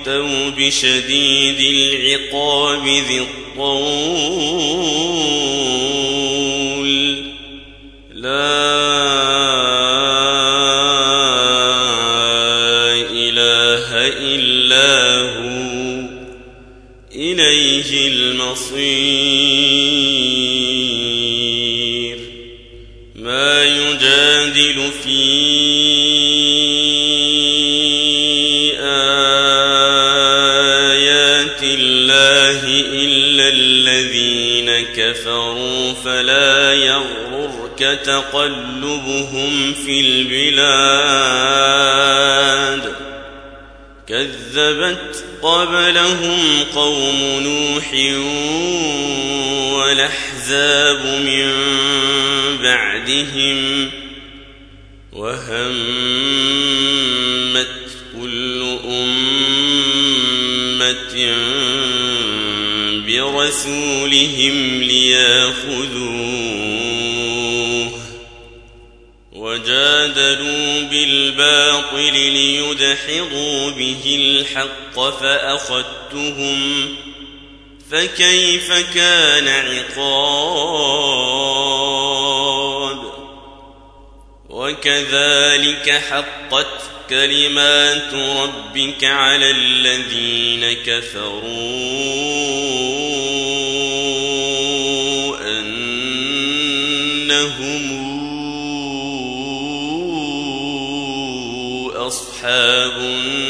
التوب شديد العقاب ذي الطول. لا إله إلا هو. إليه المصير. كفروا فلا يغررك تقلبهم في البلاد. كذبت قبلهم قوم نوح والأحزاب من بعدهم وهمت برسولهم ليأخذوه وجادلوا بالباطل ليدحضوا به الحق فأخذتهم فكيف كان عقاب وكذلك حقت كلمات ربك على الذين كفروا أنهم أصحاب النار.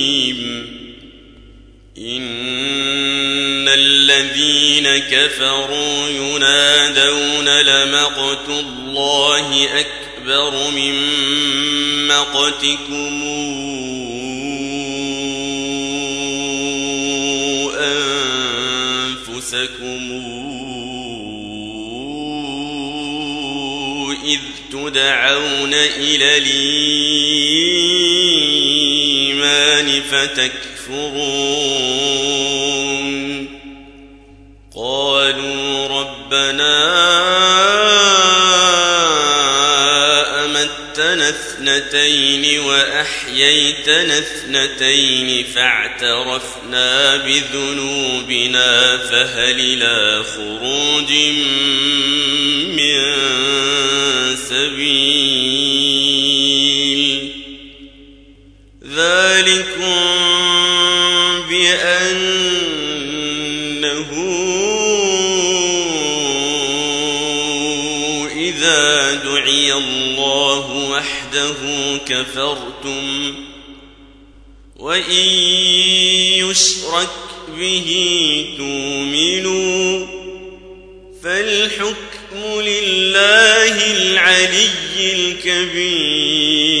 كفروا ينادون لمقت الله أكبر من مقتكم أنفسكم إذ تدعون إلى الإيمان فتكفرون ربنا أمتنا اثنتين وأحييتنا اثنتين فاعترفنا بذنوبنا فهل إلى خروج من سبيل ذلك كفرتم وإن يشرك به تؤمنوا فالحكم لله العلي الكبير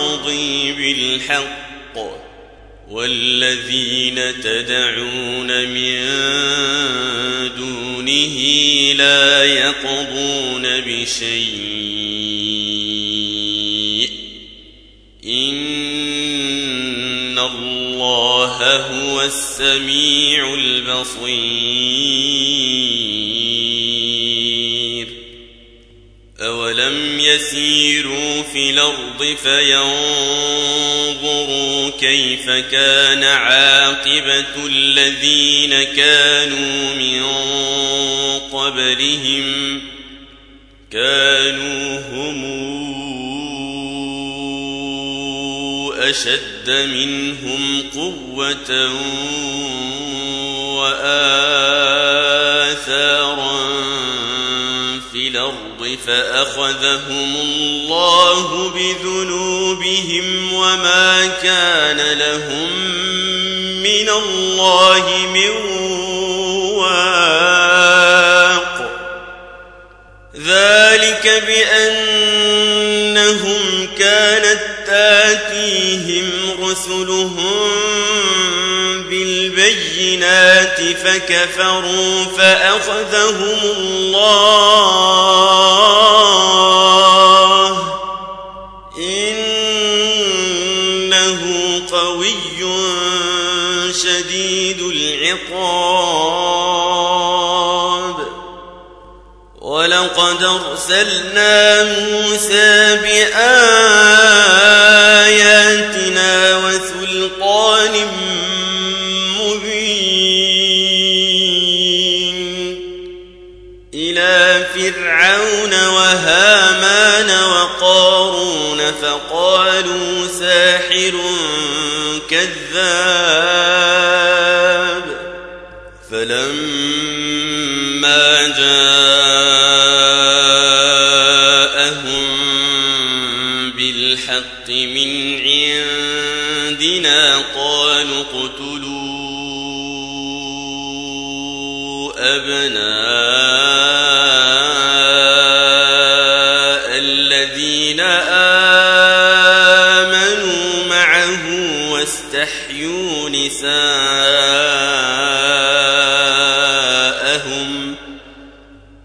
يقضي بالحق والذين تدعون من دونه لا يقضون بشيء. إن الله هو السميع البصير. يسيروا في الأرض فينظروا كيف كان عاقبة الذين كانوا من قبلهم. كانوا هم أشد منهم قوة فأخذهم الله بذنوبهم وما كان لهم من الله من واق. ذلك بأنهم كانت تاتيهم رسلهم فكفروا فأخذهم الله. إنه قوي شديد العقاب. ولقد أرسلنا موسى بآياتنا وسلطان كذاب فلما جاءهم بالحق من عندنا قالوا اقتلوا أبناء نساءهم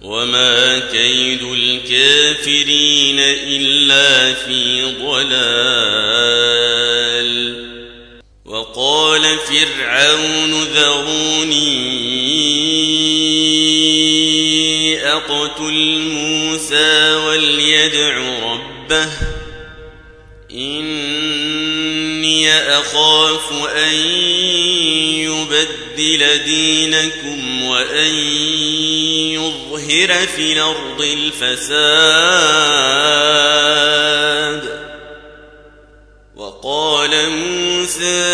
وما كيد الكافرين إلا في ضلال. وقال فرعون ذروني أقتل موسى وليدع ربه. إني أخاف أن يبدل دينكم وأن يظهر في الأرض الفساد. وقال موسى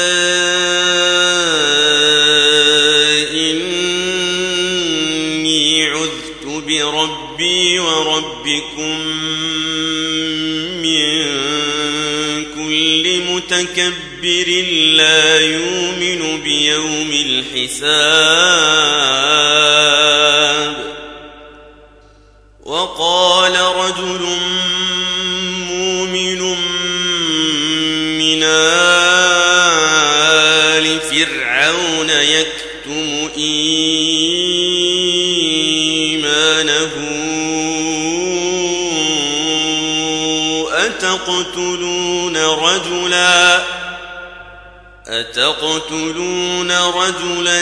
إني عذت بربي وربكم من كل متكبر لا يؤمن الحساب وقال رجل مؤمن من آل فرعون يكتم إيمانه أتقتلون رجلا أتقتلون رجلا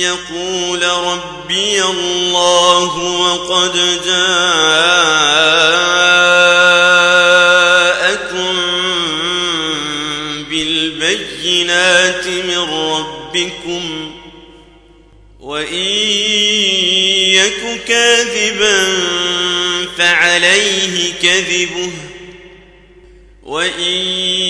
يقول ربي الله وقد جاءكم بالبينات من ربكم وإن يك كاذبا فعليه كذبه وإن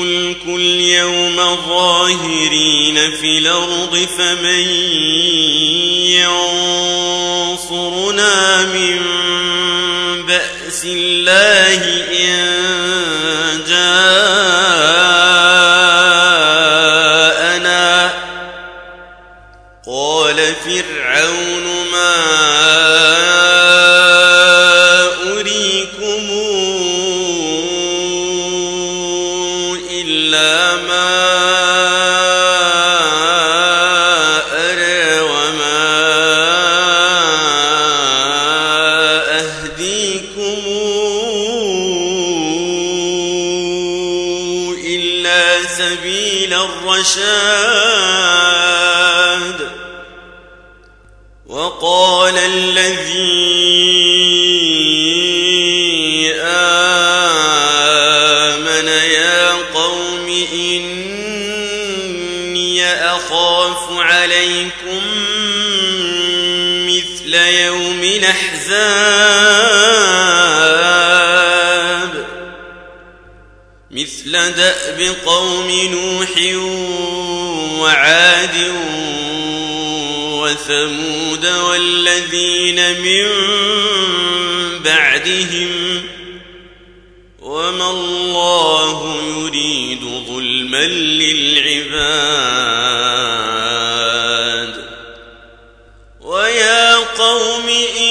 الملك اليوم ظاهرين في الأرض فمن ينصرنا من بأس الله إن الأحزاب مثل دأب قوم نوح وعاد وثمود والذين من بعدهم وما الله يريد ظلما للعباد قوم إني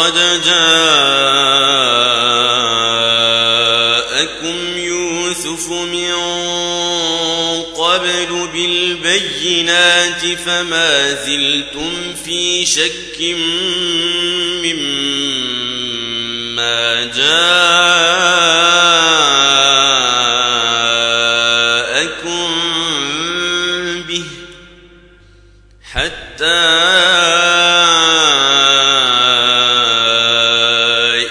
ولقد جاءكم يوسف من قبل بالبينات فما زلتم في شك مما جاءكم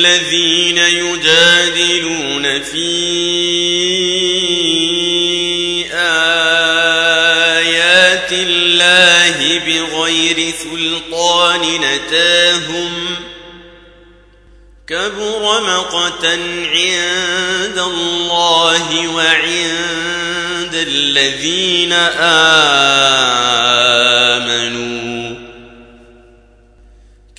الذين يجادلون في آيات الله بغير سلطان نتاهم كبر مقتا عند الله وعند الذين آمنوا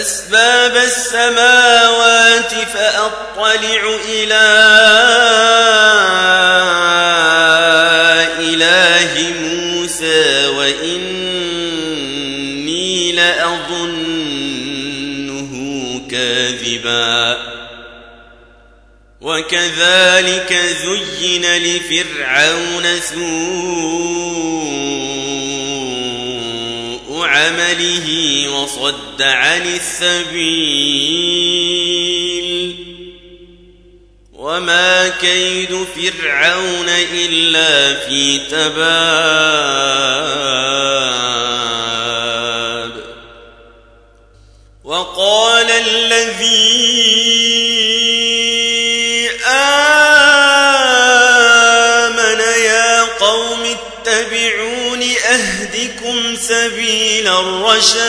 أسباب السماوات فأطلع إلى إله موسى وإني لأظنه كاذبا. وكذلك زين لفرعون سوء عمله وصد عن السبيل. وما كيد فرعون إلا في تباب. وقال الذي الرشاد.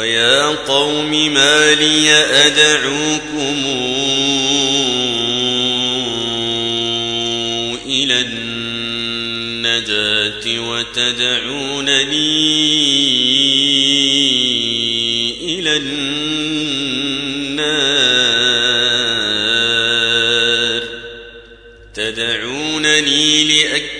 ويا قوم ما لي أدعوكم إلى النجاة وتدعونني إلى النار. تدعونني لأكفر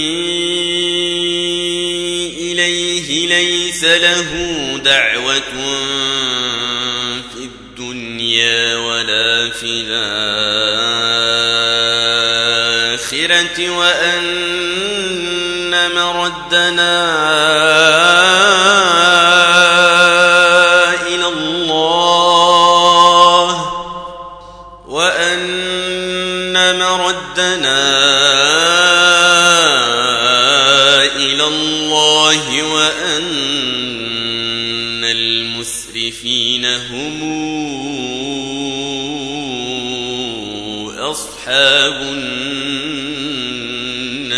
في الآخرة وأن مردنا إلى الله وأن مردنا إلى الله وأن المسرفين هم أصحاب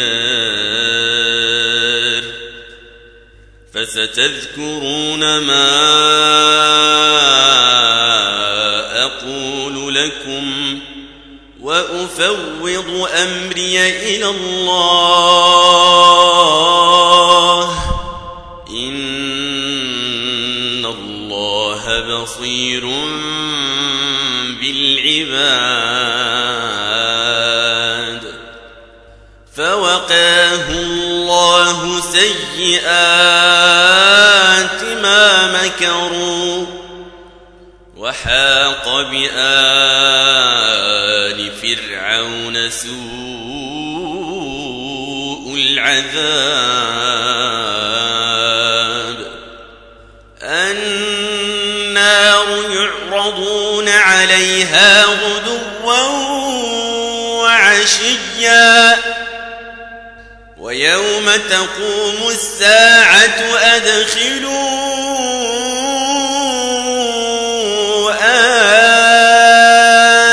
النار فستذكرون ما أقول لكم وأفوض أمري إلى الله إن الله بصير فوقاه الله سيئات ما مكروا وحاق بآل فرعون سوء العذاب. النار يعرضون عليها غدوا وعشيا. ويوم تقوم الساعة أدخلوا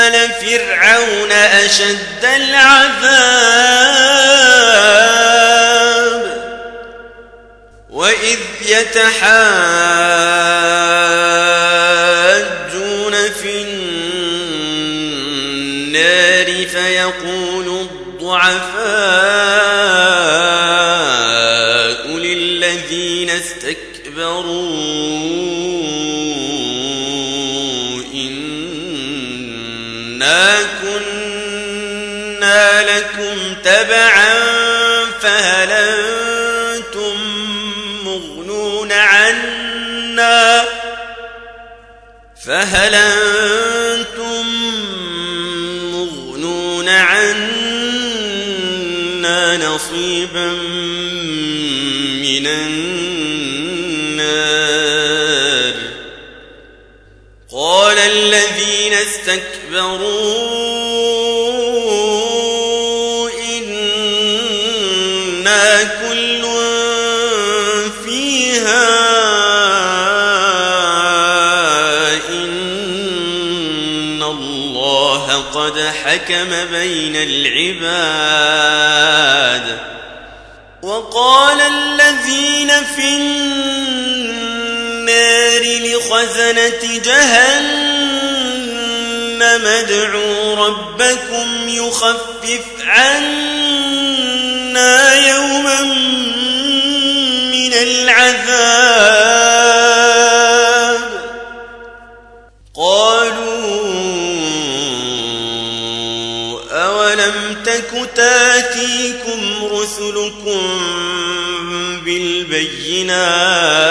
آل فرعون أشد العذاب. وإذ يتحاجون استكبروا إنا كل فيها إن الله قد حكم بين العباد وقال الذين في النار لخزنة جهنم ادعوا ربكم يخفف عنا يوما من العذاب. قالوا أولم تك تاتيكم رسلكم بالبينات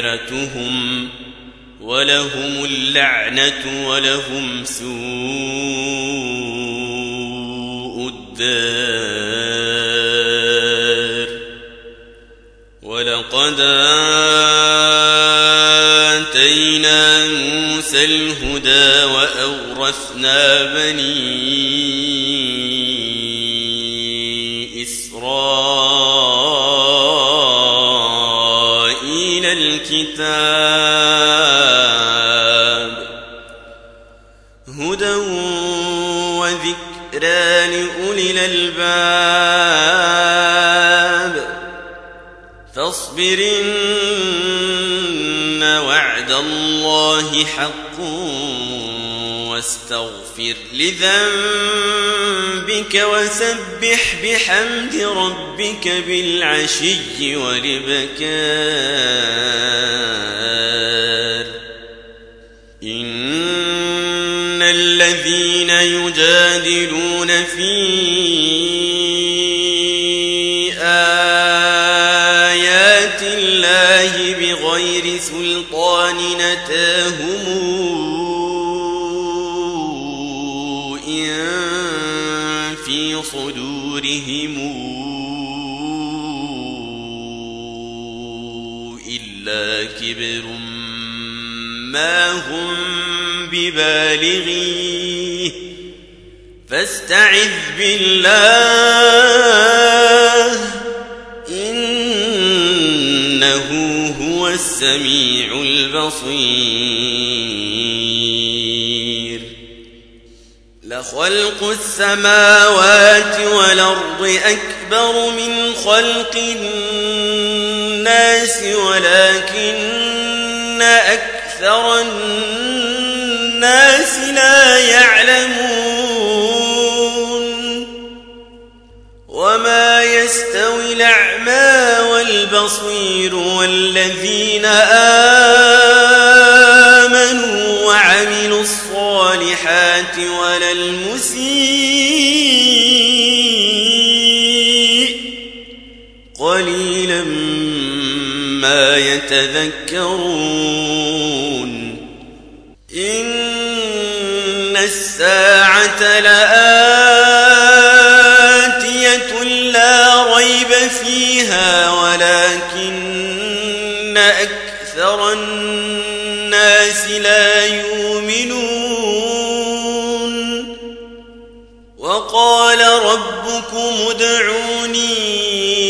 معذرتهم ولهم اللعنة ولهم سوء الدار. ولقد آتينا موسى الهدى وأورثنا بني إسرائيل الكتاب هدى وذكرى لأولي الألباب فاصبرن وعد الله حق واستغفر لذنبك وسبح بحمد ربك بالعشي والبكار إن الذين يجادلون في آيات الله بغير سلطان نتاهم صدورهم إلا كبر ما هم ببالغيه. فاستعذ بالله إنه هو السميع البصير. لخلق السماوات والأرض أكبر من خلق الناس ولكن أكثر الناس لا يعلمون. وما يستوي الأعمى والبصير والذين آمنوا يتذكرون. إن الساعة لآتية لا ريب فيها ولكن أكثر الناس لا يؤمنون. وقال ربكم ادعوني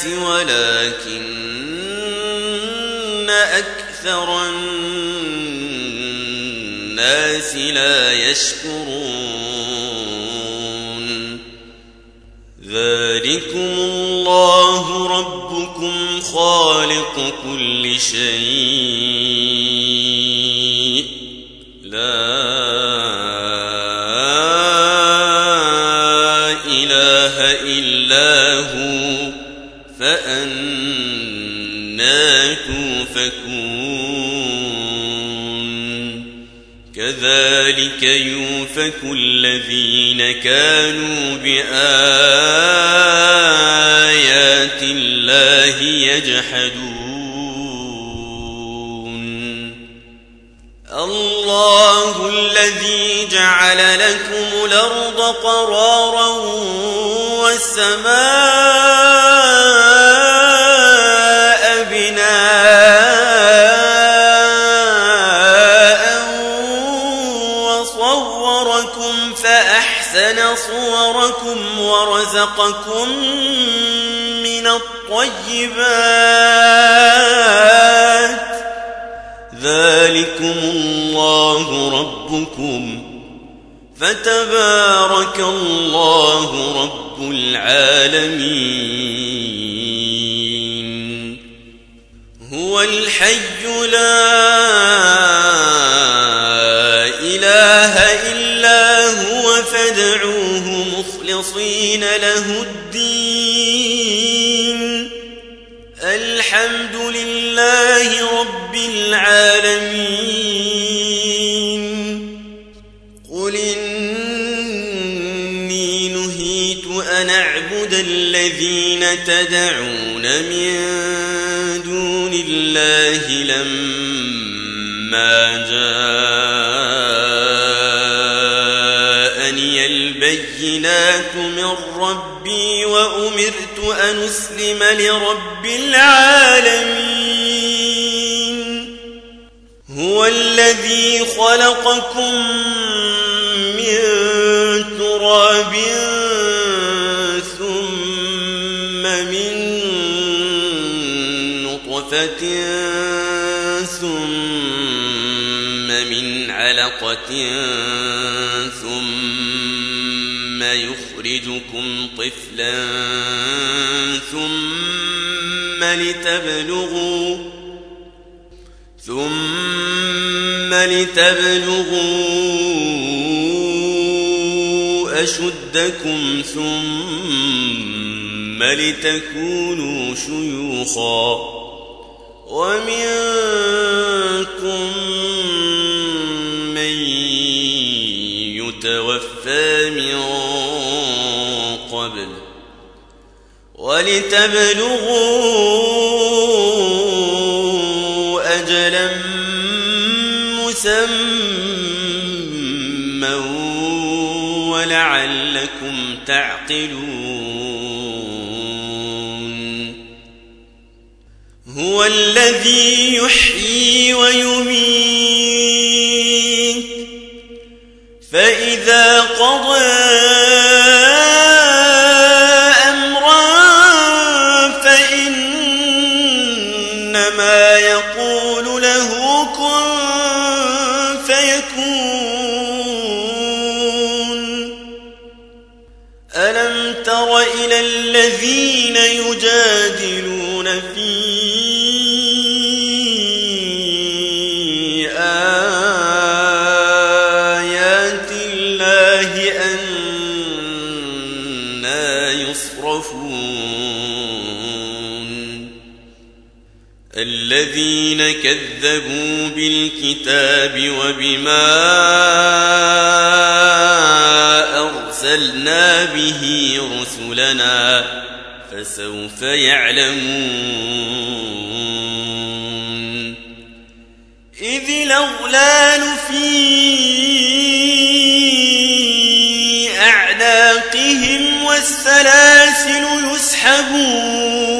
الناس ولكن أكثر الناس لا يشكرون. ذلكم الله ربكم خالق كل شيء. لا توفكون كذلك يوفك الذين كانوا بآيات الله يجحدون. الله الذي جعل لكم الأرض قرارا والسماء ورزقكم من الطيبات أن أسلم لرب العالمين. هو الذي خلقكم من تراب ثم من نطفة ثم من علقة ثم يخرجكم طفلا ثم لتبلغوا ثم لتبلغوا أشدكم ثم لتكونوا شيوخا ومنكم ولتبلغوا أجلا مسمى ولعلكم تعقلون هو الذي يحيي بالكتاب وبما أرسلنا به رسلنا فسوف يعلمون. إذ الأغلال في أعناقهم والسلاسل يسحبون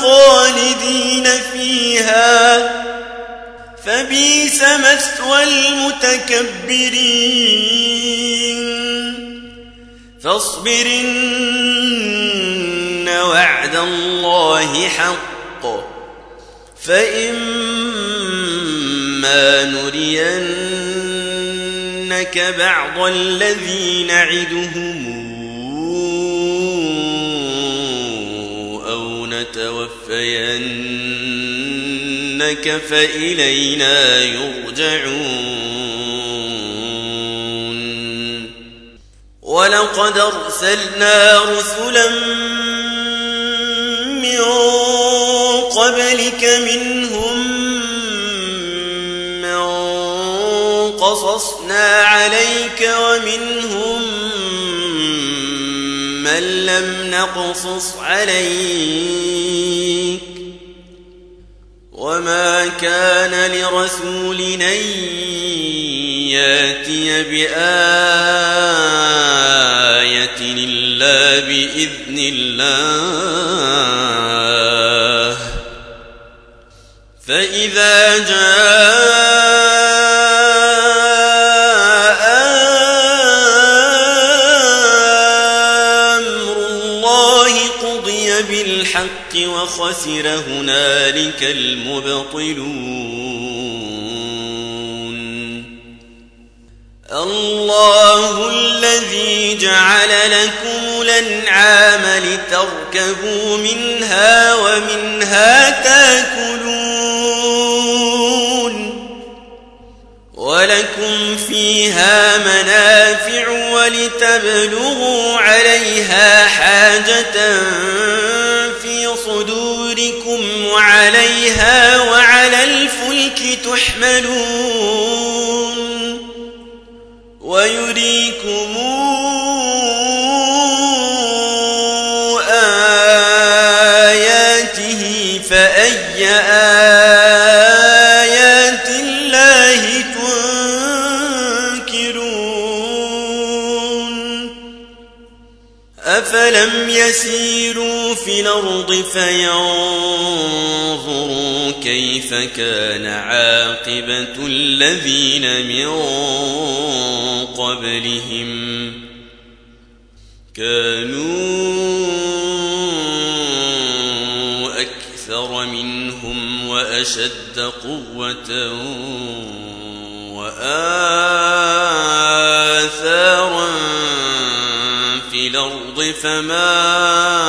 خالدين فيها. فبئس مثوى المتكبرين. فاصبر إن وعد الله حق. فإما نرينك بعض الذي نعدهم. نتوفينك فإلينا يرجعون. ولقد أرسلنا رسلا من قبلك منهم من قصصنا عليك ومنهم من لم نقصص عليك وما كان لرسول أن يأتي بآية إلا بإذن الله فإذا جاء وخسر هنالك المبطلون. الله الذي جعل لكم الأنعام لتركبوا منها ومنها تاكلون. ولكم فيها منافع ولتبلغوا تحملون ويريكم آياته فأي آيات الله تنكرون أفلم يسيروا في الأرض كيف كان عاقبة الذين من قبلهم كانوا أكثر منهم وأشد قوة وآثارا في الأرض فما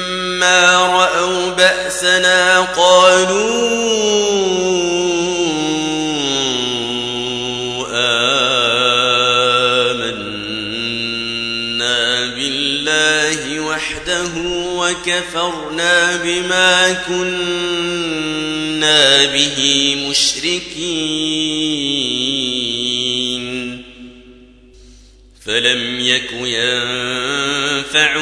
رأوا بأسنا قالوا آمنا بالله وحده وكفرنا بما كنا به مشركين. فلم يك ينفعهم